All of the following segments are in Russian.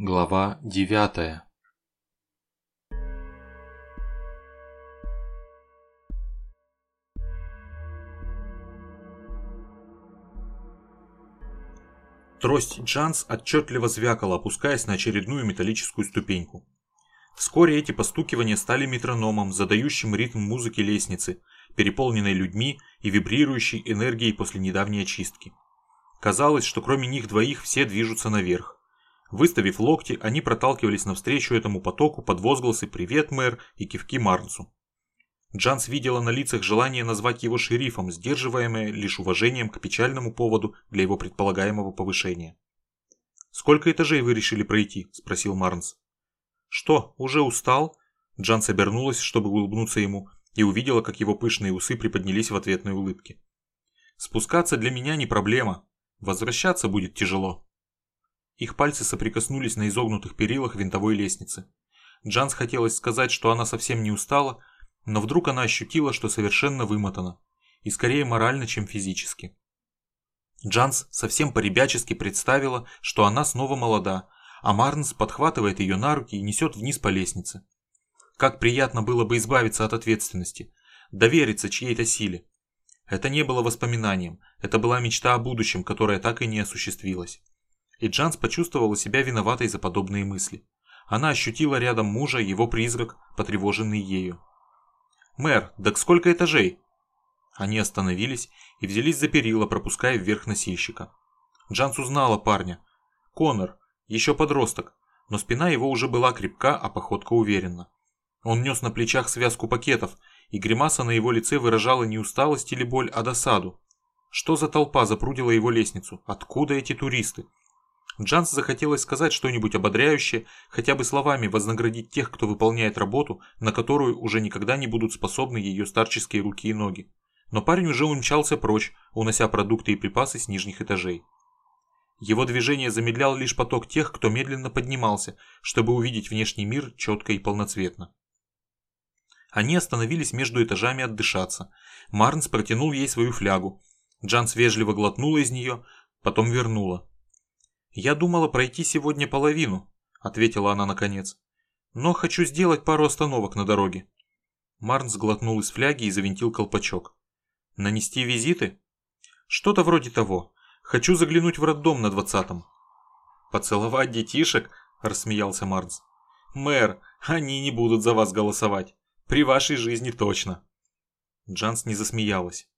Глава девятая Трость Джанс отчетливо звякала, опускаясь на очередную металлическую ступеньку. Вскоре эти постукивания стали метрономом, задающим ритм музыки лестницы, переполненной людьми и вибрирующей энергией после недавней очистки. Казалось, что кроме них двоих все движутся наверх. Выставив локти, они проталкивались навстречу этому потоку под возгласы «Привет, мэр» и кивки Марнсу. Джанс видела на лицах желание назвать его шерифом, сдерживаемое лишь уважением к печальному поводу для его предполагаемого повышения. «Сколько этажей вы решили пройти?» – спросил Марнс. «Что, уже устал?» Джанс обернулась, чтобы улыбнуться ему, и увидела, как его пышные усы приподнялись в ответной улыбке. «Спускаться для меня не проблема. Возвращаться будет тяжело». Их пальцы соприкоснулись на изогнутых перилах винтовой лестницы. Джанс хотелось сказать, что она совсем не устала, но вдруг она ощутила, что совершенно вымотана. И скорее морально, чем физически. Джанс совсем по-ребячески представила, что она снова молода, а Марнс подхватывает ее на руки и несет вниз по лестнице. Как приятно было бы избавиться от ответственности, довериться чьей-то силе. Это не было воспоминанием, это была мечта о будущем, которая так и не осуществилась. И Джанс почувствовала себя виноватой за подобные мысли. Она ощутила рядом мужа его призрак, потревоженный ею. «Мэр, так сколько этажей?» Они остановились и взялись за перила, пропуская вверх носильщика. Джанс узнала парня. Конор, еще подросток, но спина его уже была крепка, а походка уверенна. Он нес на плечах связку пакетов, и гримаса на его лице выражала не усталость или боль, а досаду. Что за толпа запрудила его лестницу? Откуда эти туристы? Джанс захотелось сказать что-нибудь ободряющее, хотя бы словами вознаградить тех, кто выполняет работу, на которую уже никогда не будут способны ее старческие руки и ноги. Но парень уже умчался прочь, унося продукты и припасы с нижних этажей. Его движение замедлял лишь поток тех, кто медленно поднимался, чтобы увидеть внешний мир четко и полноцветно. Они остановились между этажами отдышаться. Марнс протянул ей свою флягу. Джанс вежливо глотнула из нее, потом вернула. «Я думала пройти сегодня половину», — ответила она наконец. «Но хочу сделать пару остановок на дороге». Марнс глотнул из фляги и завинтил колпачок. «Нанести визиты?» «Что-то вроде того. Хочу заглянуть в роддом на двадцатом». «Поцеловать детишек?» – рассмеялся Марнс. «Мэр, они не будут за вас голосовать. При вашей жизни точно». Джанс не засмеялась.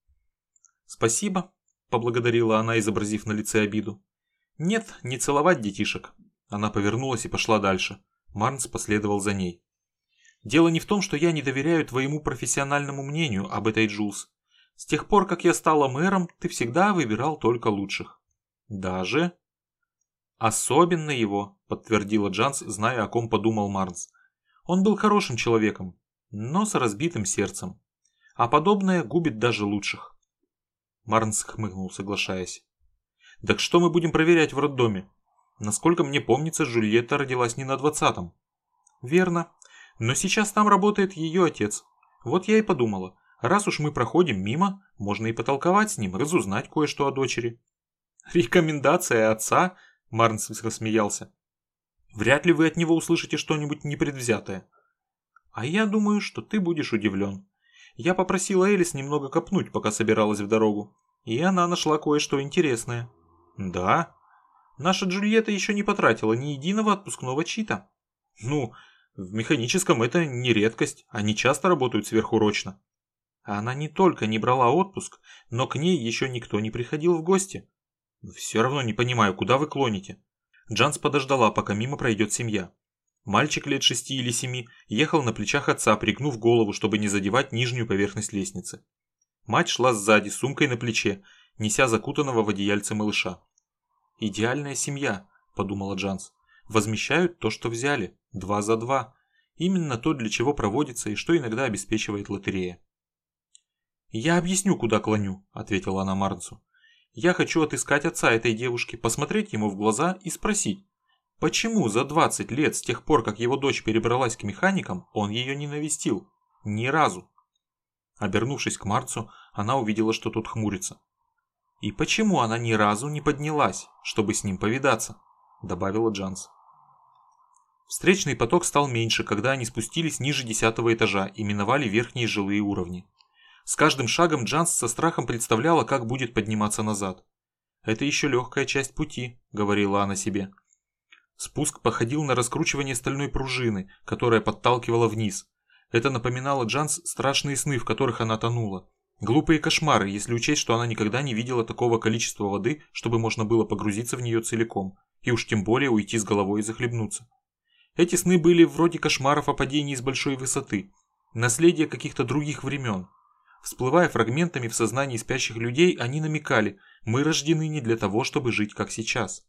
«Спасибо», – поблагодарила она, изобразив на лице обиду. «Нет, не целовать детишек». Она повернулась и пошла дальше. Марнс последовал за ней. «Дело не в том, что я не доверяю твоему профессиональному мнению об этой Джулс. С тех пор, как я стала мэром, ты всегда выбирал только лучших. Даже... Особенно его, подтвердила Джанс, зная, о ком подумал Марнс. Он был хорошим человеком, но с разбитым сердцем. А подобное губит даже лучших. Марнс хмыкнул, соглашаясь. Так что мы будем проверять в роддоме? Насколько мне помнится, Жульетта родилась не на двадцатом. Верно. Но сейчас там работает ее отец. Вот я и подумала, Раз уж мы проходим мимо, можно и потолковать с ним, разузнать кое-что о дочери. Рекомендация отца? Марнс рассмеялся. Вряд ли вы от него услышите что-нибудь непредвзятое. А я думаю, что ты будешь удивлен. Я попросила Элис немного копнуть, пока собиралась в дорогу. И она нашла кое-что интересное. Да? Наша Джульетта еще не потратила ни единого отпускного чита. Ну, в механическом это не редкость, они часто работают сверхурочно. Она не только не брала отпуск, но к ней еще никто не приходил в гости. Все равно не понимаю, куда вы клоните. Джанс подождала, пока мимо пройдет семья. Мальчик лет шести или семи ехал на плечах отца, пригнув голову, чтобы не задевать нижнюю поверхность лестницы. Мать шла сзади, сумкой на плече, неся закутанного в одеяльце малыша. «Идеальная семья», – подумала Джанс. «Возмещают то, что взяли. Два за два. Именно то, для чего проводится и что иногда обеспечивает лотерея». «Я объясню, куда клоню», – ответила она Марнсу. «Я хочу отыскать отца этой девушки, посмотреть ему в глаза и спросить, почему за 20 лет с тех пор, как его дочь перебралась к механикам, он ее не навестил? Ни разу». Обернувшись к Марцу, она увидела, что тот хмурится. «И почему она ни разу не поднялась, чтобы с ним повидаться?» – добавила Джанс. Встречный поток стал меньше, когда они спустились ниже десятого этажа и миновали верхние жилые уровни. С каждым шагом Джанс со страхом представляла, как будет подниматься назад. «Это еще легкая часть пути», — говорила она себе. Спуск походил на раскручивание стальной пружины, которая подталкивала вниз. Это напоминало Джанс страшные сны, в которых она тонула. Глупые кошмары, если учесть, что она никогда не видела такого количества воды, чтобы можно было погрузиться в нее целиком, и уж тем более уйти с головой и захлебнуться. Эти сны были вроде кошмаров о падении с большой высоты, наследие каких-то других времен. Всплывая фрагментами в сознании спящих людей, они намекали, мы рождены не для того, чтобы жить как сейчас.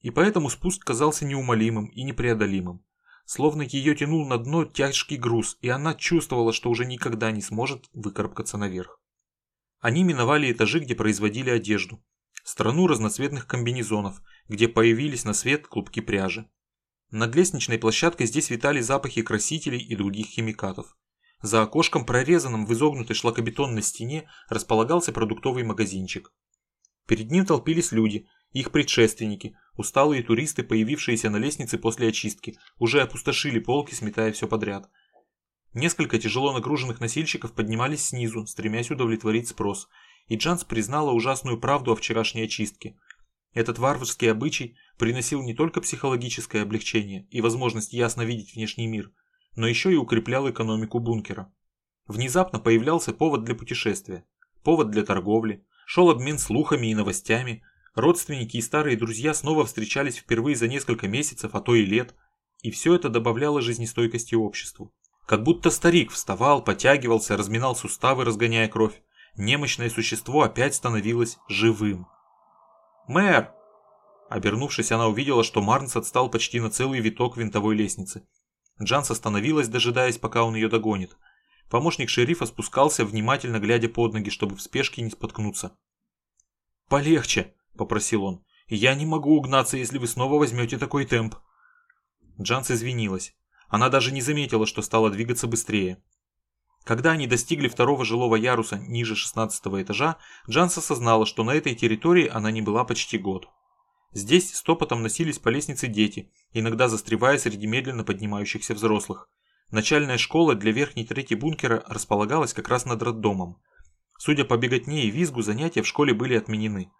И поэтому спуск казался неумолимым и непреодолимым. Словно ее тянул на дно тяжкий груз, и она чувствовала, что уже никогда не сможет выкарабкаться наверх. Они миновали этажи, где производили одежду. Страну разноцветных комбинезонов, где появились на свет клубки пряжи. Над лестничной площадкой здесь витали запахи красителей и других химикатов. За окошком, прорезанным в изогнутой шлакобетонной стене, располагался продуктовый магазинчик. Перед ним толпились люди, их предшественники, усталые туристы, появившиеся на лестнице после очистки, уже опустошили полки, сметая все подряд. Несколько тяжело нагруженных носильщиков поднимались снизу, стремясь удовлетворить спрос, и Джанс признала ужасную правду о вчерашней очистке. Этот варварский обычай приносил не только психологическое облегчение и возможность ясно видеть внешний мир, но еще и укреплял экономику бункера. Внезапно появлялся повод для путешествия, повод для торговли, шел обмен слухами и новостями, родственники и старые друзья снова встречались впервые за несколько месяцев, а то и лет, и все это добавляло жизнестойкости обществу. Как будто старик вставал, потягивался, разминал суставы, разгоняя кровь. Немощное существо опять становилось живым. «Мэр!» Обернувшись, она увидела, что Марнс отстал почти на целый виток винтовой лестницы. Джанс остановилась, дожидаясь, пока он ее догонит. Помощник шерифа спускался, внимательно глядя под ноги, чтобы в спешке не споткнуться. «Полегче», — попросил он. «Я не могу угнаться, если вы снова возьмете такой темп». Джанс извинилась. Она даже не заметила, что стала двигаться быстрее. Когда они достигли второго жилого яруса ниже 16 этажа, Джанс осознала, что на этой территории она не была почти год. Здесь стопотом носились по лестнице дети, иногда застревая среди медленно поднимающихся взрослых. Начальная школа для верхней трети бункера располагалась как раз над роддомом. Судя по беготне и визгу, занятия в школе были отменены.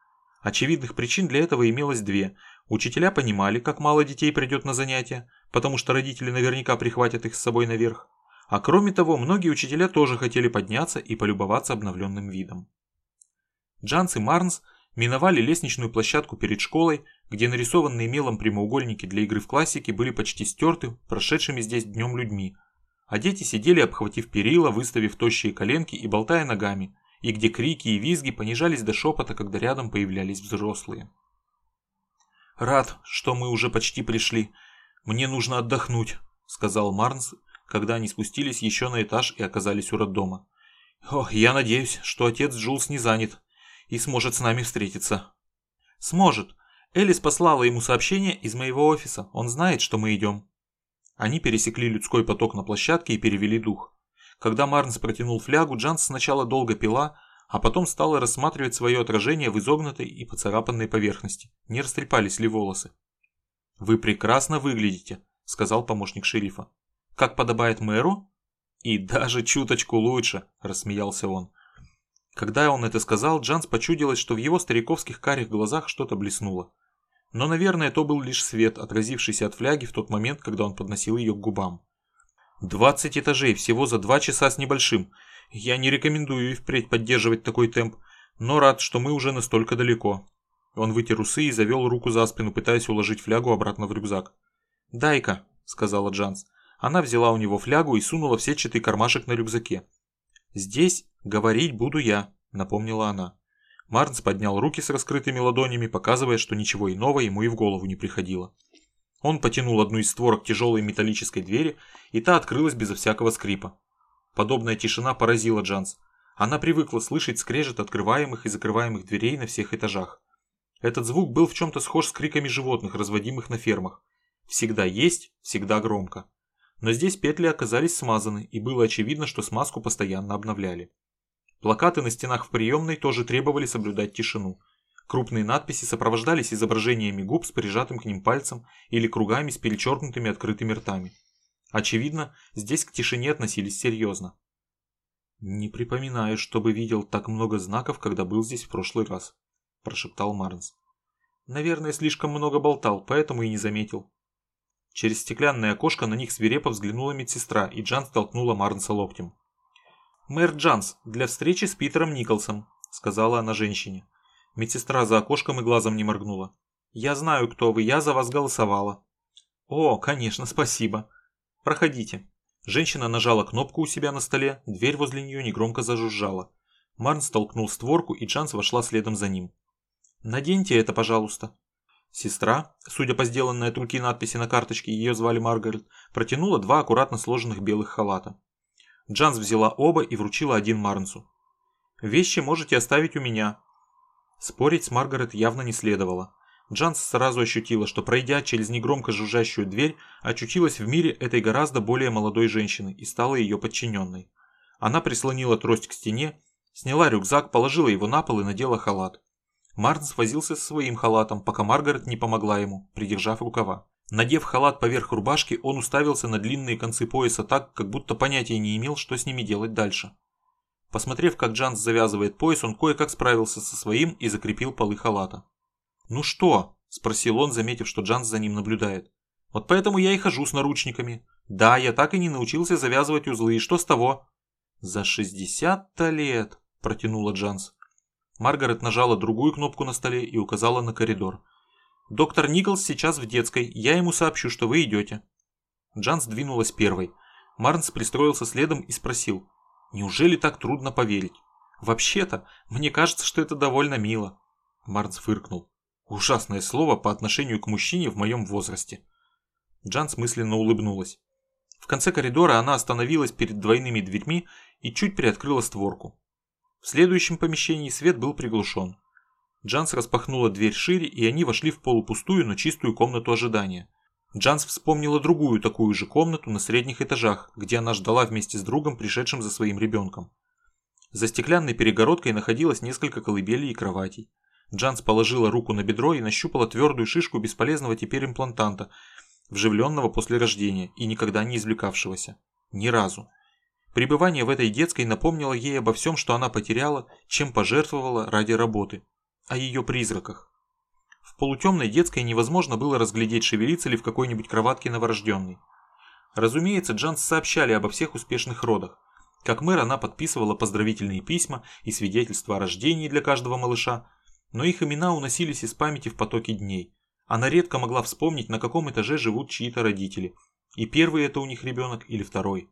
Очевидных причин для этого имелось две. Учителя понимали, как мало детей придет на занятия, потому что родители наверняка прихватят их с собой наверх. А кроме того, многие учителя тоже хотели подняться и полюбоваться обновленным видом. Джанс и Марнс миновали лестничную площадку перед школой, где нарисованные мелом прямоугольники для игры в классике были почти стерты прошедшими здесь днем людьми, а дети сидели, обхватив перила, выставив тощие коленки и болтая ногами, и где крики и визги понижались до шепота, когда рядом появлялись взрослые. «Рад, что мы уже почти пришли. Мне нужно отдохнуть», — сказал Марнс, когда они спустились еще на этаж и оказались у роддома. «О, я надеюсь, что отец Джулс не занят и сможет с нами встретиться». «Сможет. Элис послала ему сообщение из моего офиса. Он знает, что мы идем». Они пересекли людской поток на площадке и перевели дух. Когда Марнс протянул флягу, Джанс сначала долго пила, а потом стала рассматривать свое отражение в изогнутой и поцарапанной поверхности. Не растрепались ли волосы? «Вы прекрасно выглядите», — сказал помощник шерифа. Как подобает мэру? И даже чуточку лучше, рассмеялся он. Когда он это сказал, Джанс почудилось, что в его стариковских карих глазах что-то блеснуло. Но, наверное, то был лишь свет, отразившийся от фляги в тот момент, когда он подносил ее к губам. «Двадцать этажей, всего за два часа с небольшим. Я не рекомендую и впредь поддерживать такой темп, но рад, что мы уже настолько далеко». Он вытер усы и завел руку за спину, пытаясь уложить флягу обратно в рюкзак. «Дай-ка», — сказала Джанс. Она взяла у него флягу и сунула в сетчатый кармашек на рюкзаке. «Здесь говорить буду я», — напомнила она. Марнс поднял руки с раскрытыми ладонями, показывая, что ничего иного ему и в голову не приходило. Он потянул одну из створок тяжелой металлической двери, и та открылась безо всякого скрипа. Подобная тишина поразила Джанс. Она привыкла слышать скрежет открываемых и закрываемых дверей на всех этажах. Этот звук был в чем-то схож с криками животных, разводимых на фермах. Всегда есть, всегда громко. Но здесь петли оказались смазаны, и было очевидно, что смазку постоянно обновляли. Плакаты на стенах в приемной тоже требовали соблюдать тишину. Крупные надписи сопровождались изображениями губ с прижатым к ним пальцем или кругами с перечеркнутыми открытыми ртами. Очевидно, здесь к тишине относились серьезно. «Не припоминаю, чтобы видел так много знаков, когда был здесь в прошлый раз», – прошептал Марнс. «Наверное, слишком много болтал, поэтому и не заметил». Через стеклянное окошко на них свирепо взглянула медсестра, и Джанс толкнула Марнса локтем. «Мэр Джанс, для встречи с Питером Николсом», – сказала она женщине. Медсестра за окошком и глазом не моргнула. «Я знаю, кто вы, я за вас голосовала». «О, конечно, спасибо. Проходите». Женщина нажала кнопку у себя на столе, дверь возле нее негромко зажужжала. Марн толкнул створку, и Джанс вошла следом за ним. «Наденьте это, пожалуйста». Сестра, судя по сделанной от руки надписи на карточке, ее звали Маргарет, протянула два аккуратно сложенных белых халата. Джанс взяла оба и вручила один Марнсу. «Вещи можете оставить у меня». Спорить с Маргарет явно не следовало. Джанс сразу ощутила, что пройдя через негромко жужжащую дверь, очутилась в мире этой гораздо более молодой женщины и стала ее подчиненной. Она прислонила трость к стене, сняла рюкзак, положила его на пол и надела халат. Марнс возился со своим халатом, пока Маргарет не помогла ему, придержав рукава. Надев халат поверх рубашки, он уставился на длинные концы пояса так, как будто понятия не имел, что с ними делать дальше. Посмотрев, как Джанс завязывает пояс, он кое-как справился со своим и закрепил полы халата. «Ну что?» – спросил он, заметив, что Джанс за ним наблюдает. «Вот поэтому я и хожу с наручниками. Да, я так и не научился завязывать узлы, и что с того?» «За шестьдесят-то лет!» – протянула Джанс. Маргарет нажала другую кнопку на столе и указала на коридор. «Доктор Николс сейчас в детской, я ему сообщу, что вы идете». Джанс двинулась первой. Марнс пристроился следом и спросил. «Неужели так трудно поверить?» «Вообще-то, мне кажется, что это довольно мило». Марнс фыркнул. Ужасное слово по отношению к мужчине в моем возрасте. Джанс мысленно улыбнулась. В конце коридора она остановилась перед двойными дверьми и чуть приоткрыла створку. В следующем помещении свет был приглушен. Джанс распахнула дверь шире, и они вошли в полупустую, но чистую комнату ожидания. Джанс вспомнила другую такую же комнату на средних этажах, где она ждала вместе с другом, пришедшим за своим ребенком. За стеклянной перегородкой находилось несколько колыбелей и кроватей. Джанс положила руку на бедро и нащупала твердую шишку бесполезного теперь имплантанта, вживленного после рождения и никогда не извлекавшегося. Ни разу. Пребывание в этой детской напомнило ей обо всем, что она потеряла, чем пожертвовала ради работы. О ее призраках. В полутемной детской невозможно было разглядеть, шевелится ли в какой-нибудь кроватке новорожденный. Разумеется, Джанс сообщали обо всех успешных родах. Как мэр она подписывала поздравительные письма и свидетельства о рождении для каждого малыша, но их имена уносились из памяти в потоке дней. Она редко могла вспомнить, на каком этаже живут чьи-то родители. И первый это у них ребенок или второй.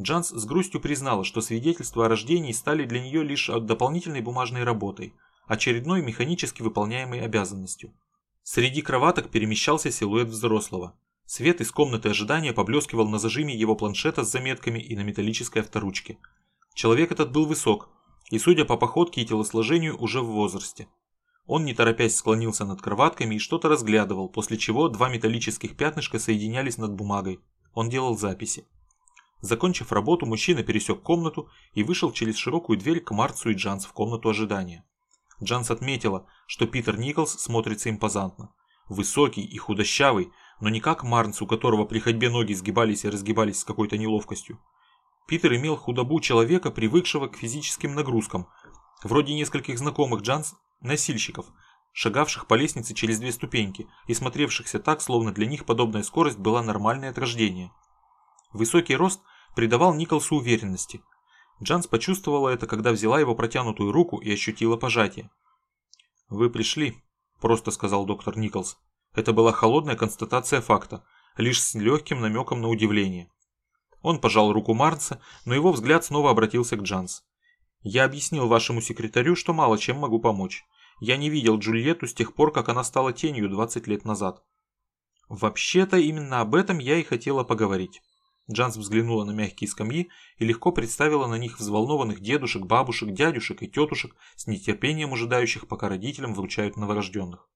Джанс с грустью признала, что свидетельства о рождении стали для нее лишь дополнительной бумажной работой, очередной механически выполняемой обязанностью. Среди кроваток перемещался силуэт взрослого. Свет из комнаты ожидания поблескивал на зажиме его планшета с заметками и на металлической авторучке. Человек этот был высок, и, судя по походке и телосложению, уже в возрасте. Он, не торопясь, склонился над кроватками и что-то разглядывал, после чего два металлических пятнышка соединялись над бумагой. Он делал записи. Закончив работу, мужчина пересек комнату и вышел через широкую дверь к Марцу и Джанс в комнату ожидания. Джанс отметила, что Питер Николс смотрится импозантно. Высокий и худощавый, но не как Марнс, у которого при ходьбе ноги сгибались и разгибались с какой-то неловкостью. Питер имел худобу человека, привыкшего к физическим нагрузкам, вроде нескольких знакомых Джанс носильщиков, шагавших по лестнице через две ступеньки и смотревшихся так, словно для них подобная скорость была нормальной от рождения. Высокий рост придавал Николсу уверенности. Джанс почувствовала это, когда взяла его протянутую руку и ощутила пожатие. «Вы пришли», – просто сказал доктор Николс. Это была холодная констатация факта, лишь с легким намеком на удивление. Он пожал руку Марнса, но его взгляд снова обратился к Джанс. «Я объяснил вашему секретарю, что мало чем могу помочь. Я не видел Джульетту с тех пор, как она стала тенью 20 лет назад». «Вообще-то именно об этом я и хотела поговорить». Джанс взглянула на мягкие скамьи и легко представила на них взволнованных дедушек, бабушек, дядюшек и тетушек с нетерпением ожидающих, пока родителям вручают новорожденных.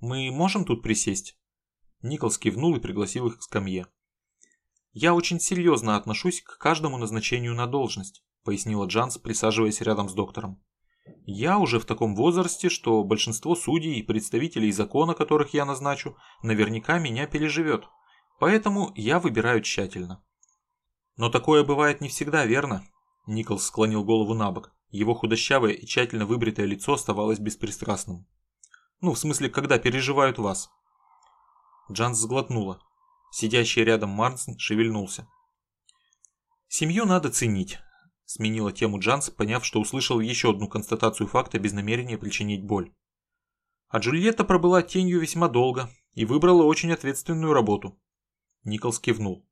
«Мы можем тут присесть?» Николс кивнул и пригласил их к скамье. «Я очень серьезно отношусь к каждому назначению на должность», пояснила Джанс, присаживаясь рядом с доктором. Я уже в таком возрасте, что большинство судей и представителей закона, которых я назначу, наверняка меня переживет. Поэтому я выбираю тщательно. Но такое бывает не всегда, верно? Николс склонил голову на бок. Его худощавое и тщательно выбритое лицо оставалось беспристрастным. Ну, в смысле, когда переживают вас. Джанс сглотнула. Сидящий рядом Марнсон шевельнулся. «Семью надо ценить», – сменила тему Джанс, поняв, что услышал еще одну констатацию факта без намерения причинить боль. А Джульетта пробыла тенью весьма долго и выбрала очень ответственную работу. Николс кивнул.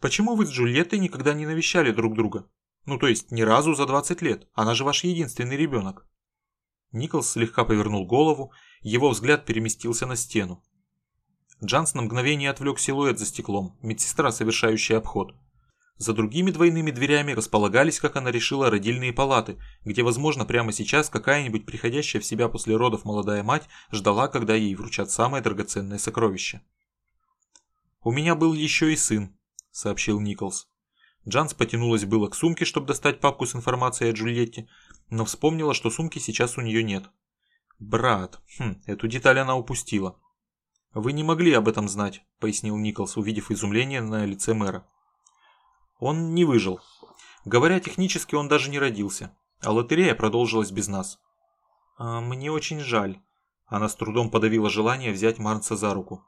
«Почему вы с Джульеттой никогда не навещали друг друга? Ну, то есть, ни разу за 20 лет. Она же ваш единственный ребенок». Николс слегка повернул голову, его взгляд переместился на стену. Джанс на мгновение отвлек силуэт за стеклом, медсестра, совершающая обход. За другими двойными дверями располагались, как она решила, родильные палаты, где, возможно, прямо сейчас какая-нибудь приходящая в себя после родов молодая мать ждала, когда ей вручат самое драгоценное сокровище. «У меня был еще и сын», — сообщил Николс. Джанс потянулась было к сумке, чтобы достать папку с информацией о Джульетте, но вспомнила, что сумки сейчас у нее нет. «Брат, хм, эту деталь она упустила». «Вы не могли об этом знать», — пояснил Николс, увидев изумление на лице мэра. «Он не выжил. Говоря технически, он даже не родился, а лотерея продолжилась без нас». «А, «Мне очень жаль», — она с трудом подавила желание взять Марнса за руку.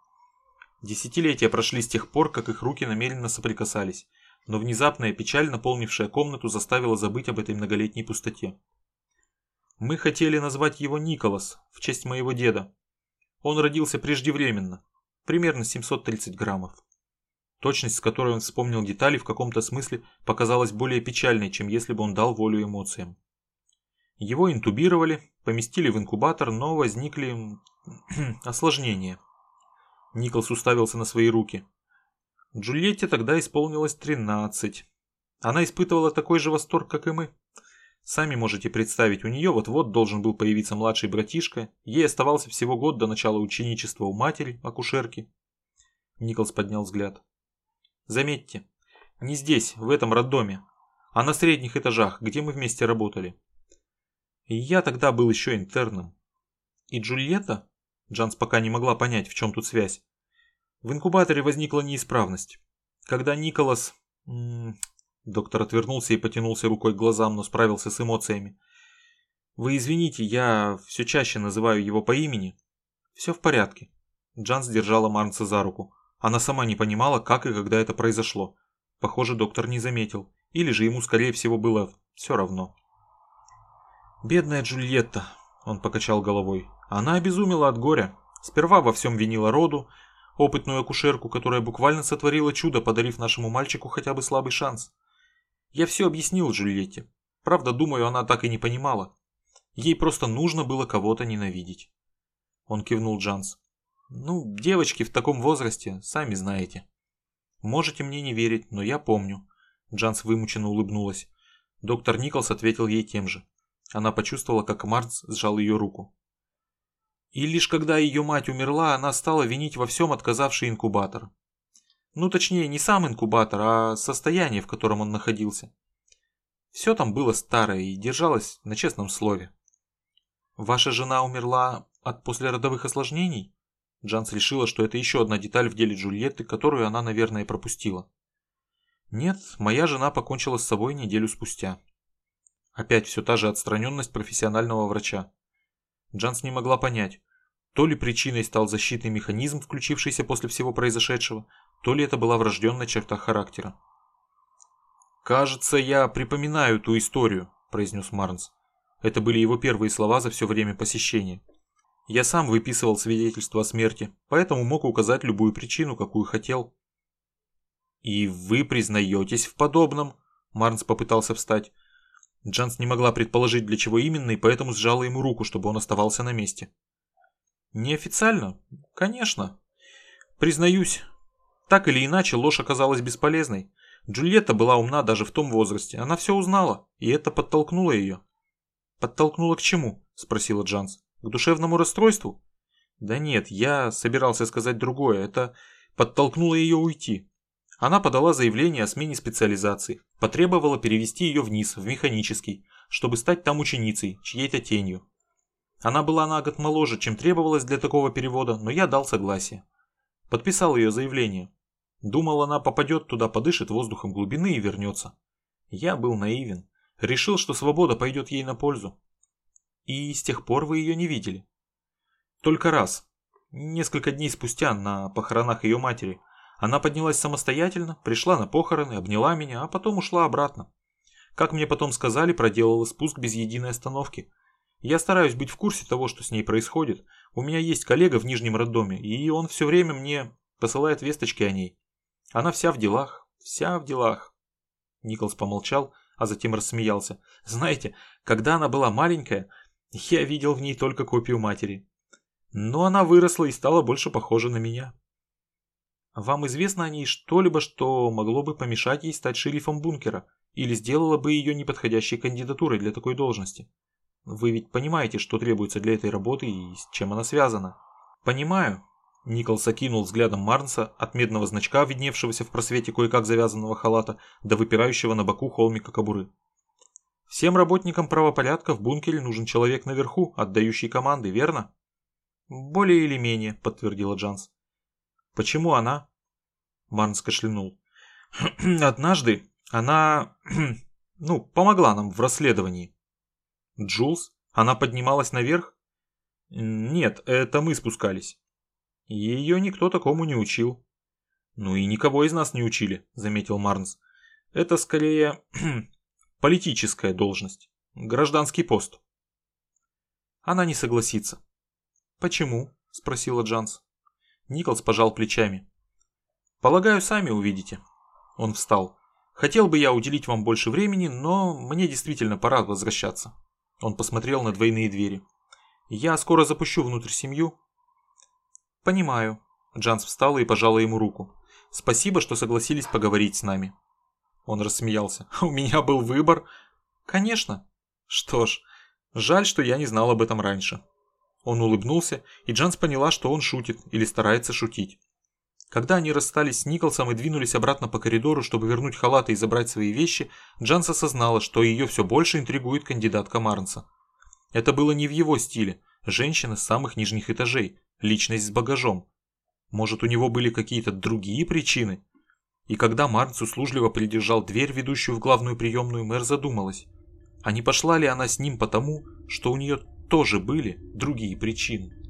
Десятилетия прошли с тех пор, как их руки намеренно соприкасались, но внезапная печаль, наполнившая комнату, заставила забыть об этой многолетней пустоте. «Мы хотели назвать его Николас, в честь моего деда», он родился преждевременно, примерно 730 граммов. Точность, с которой он вспомнил детали, в каком-то смысле показалась более печальной, чем если бы он дал волю эмоциям. Его интубировали, поместили в инкубатор, но возникли осложнения. Николс уставился на свои руки. Джульетте тогда исполнилось 13. Она испытывала такой же восторг, как и мы. Сами можете представить, у нее вот-вот должен был появиться младший братишка, ей оставался всего год до начала ученичества у матери, акушерки. Николс поднял взгляд. Заметьте, не здесь, в этом роддоме, а на средних этажах, где мы вместе работали. И я тогда был еще интерном. И Джульетта? Джанс пока не могла понять, в чем тут связь. В инкубаторе возникла неисправность. Когда Николас... Доктор отвернулся и потянулся рукой к глазам, но справился с эмоциями. «Вы извините, я все чаще называю его по имени». «Все в порядке». Джанс держала Марнса за руку. Она сама не понимала, как и когда это произошло. Похоже, доктор не заметил. Или же ему, скорее всего, было все равно. «Бедная Джульетта», — он покачал головой. «Она обезумела от горя. Сперва во всем винила роду, опытную акушерку, которая буквально сотворила чудо, подарив нашему мальчику хотя бы слабый шанс. Я все объяснил Джульетте. Правда, думаю, она так и не понимала. Ей просто нужно было кого-то ненавидеть. Он кивнул Джанс. Ну, девочки в таком возрасте, сами знаете. Можете мне не верить, но я помню. Джанс вымученно улыбнулась. Доктор Николс ответил ей тем же. Она почувствовала, как Марс сжал ее руку. И лишь когда ее мать умерла, она стала винить во всем отказавший инкубатор. Ну, точнее, не сам инкубатор, а состояние, в котором он находился. Все там было старое и держалось на честном слове. «Ваша жена умерла от послеродовых осложнений?» Джанс решила, что это еще одна деталь в деле Джульетты, которую она, наверное, пропустила. «Нет, моя жена покончила с собой неделю спустя». Опять все та же отстраненность профессионального врача. Джанс не могла понять, то ли причиной стал защитный механизм, включившийся после всего произошедшего, то ли это была врожденная черта характера. «Кажется, я припоминаю ту историю», – произнес Марнс. Это были его первые слова за все время посещения. Я сам выписывал свидетельство о смерти, поэтому мог указать любую причину, какую хотел. «И вы признаетесь в подобном?» Марнс попытался встать. Джанс не могла предположить, для чего именно, и поэтому сжала ему руку, чтобы он оставался на месте. «Неофициально? Конечно. Признаюсь, так или иначе, ложь оказалась бесполезной. Джульетта была умна даже в том возрасте. Она все узнала, и это подтолкнуло ее. «Подтолкнуло к чему?» – спросила Джанс. «К душевному расстройству?» «Да нет, я собирался сказать другое. Это подтолкнуло ее уйти. Она подала заявление о смене специализации, потребовала перевести ее вниз, в механический, чтобы стать там ученицей, чьей-то тенью. Она была на год моложе, чем требовалось для такого перевода, но я дал согласие. Подписал ее заявление. Думал, она попадет туда, подышит воздухом глубины и вернется. Я был наивен. Решил, что свобода пойдет ей на пользу. И с тех пор вы ее не видели. Только раз. Несколько дней спустя, на похоронах ее матери. Она поднялась самостоятельно, пришла на похороны, обняла меня, а потом ушла обратно. Как мне потом сказали, проделала спуск без единой остановки. Я стараюсь быть в курсе того, что с ней происходит. У меня есть коллега в Нижнем роддоме, и он все время мне посылает весточки о ней. Она вся в делах, вся в делах. Николс помолчал, а затем рассмеялся. Знаете, когда она была маленькая, я видел в ней только копию матери. Но она выросла и стала больше похожа на меня. Вам известно о ней что-либо, что могло бы помешать ей стать шерифом бункера или сделало бы ее неподходящей кандидатурой для такой должности? Вы ведь понимаете, что требуется для этой работы и с чем она связана? Понимаю. Николс окинул взглядом Марнса от медного значка, видневшегося в просвете кое-как завязанного халата, до выпирающего на боку холмика кобуры. Всем работникам правопорядка в бункере нужен человек наверху, отдающий команды, верно? Более или менее, подтвердила Джанс. Почему она? Марнс кашлянул. Однажды она, ну, помогла нам в расследовании. Джулс? Она поднималась наверх? Нет, это мы спускались. Ее никто такому не учил. Ну и никого из нас не учили, заметил Марнс. Это скорее политическая должность, гражданский пост. Она не согласится. Почему? спросила Джанс. Николс пожал плечами. «Полагаю, сами увидите». Он встал. «Хотел бы я уделить вам больше времени, но мне действительно пора возвращаться». Он посмотрел на двойные двери. «Я скоро запущу внутрь семью». «Понимаю». Джанс встала и пожала ему руку. «Спасибо, что согласились поговорить с нами». Он рассмеялся. «У меня был выбор». «Конечно». «Что ж, жаль, что я не знал об этом раньше». Он улыбнулся, и Джанс поняла, что он шутит или старается шутить. Когда они расстались с Николсом и двинулись обратно по коридору, чтобы вернуть халаты и забрать свои вещи, Джанс осознала, что ее все больше интригует кандидатка Марнса. Это было не в его стиле. Женщина с самых нижних этажей, личность с багажом. Может, у него были какие-то другие причины? И когда Марнс услужливо придержал дверь, ведущую в главную приемную, мэр задумалась. А не пошла ли она с ним потому, что у нее тоже были другие причины.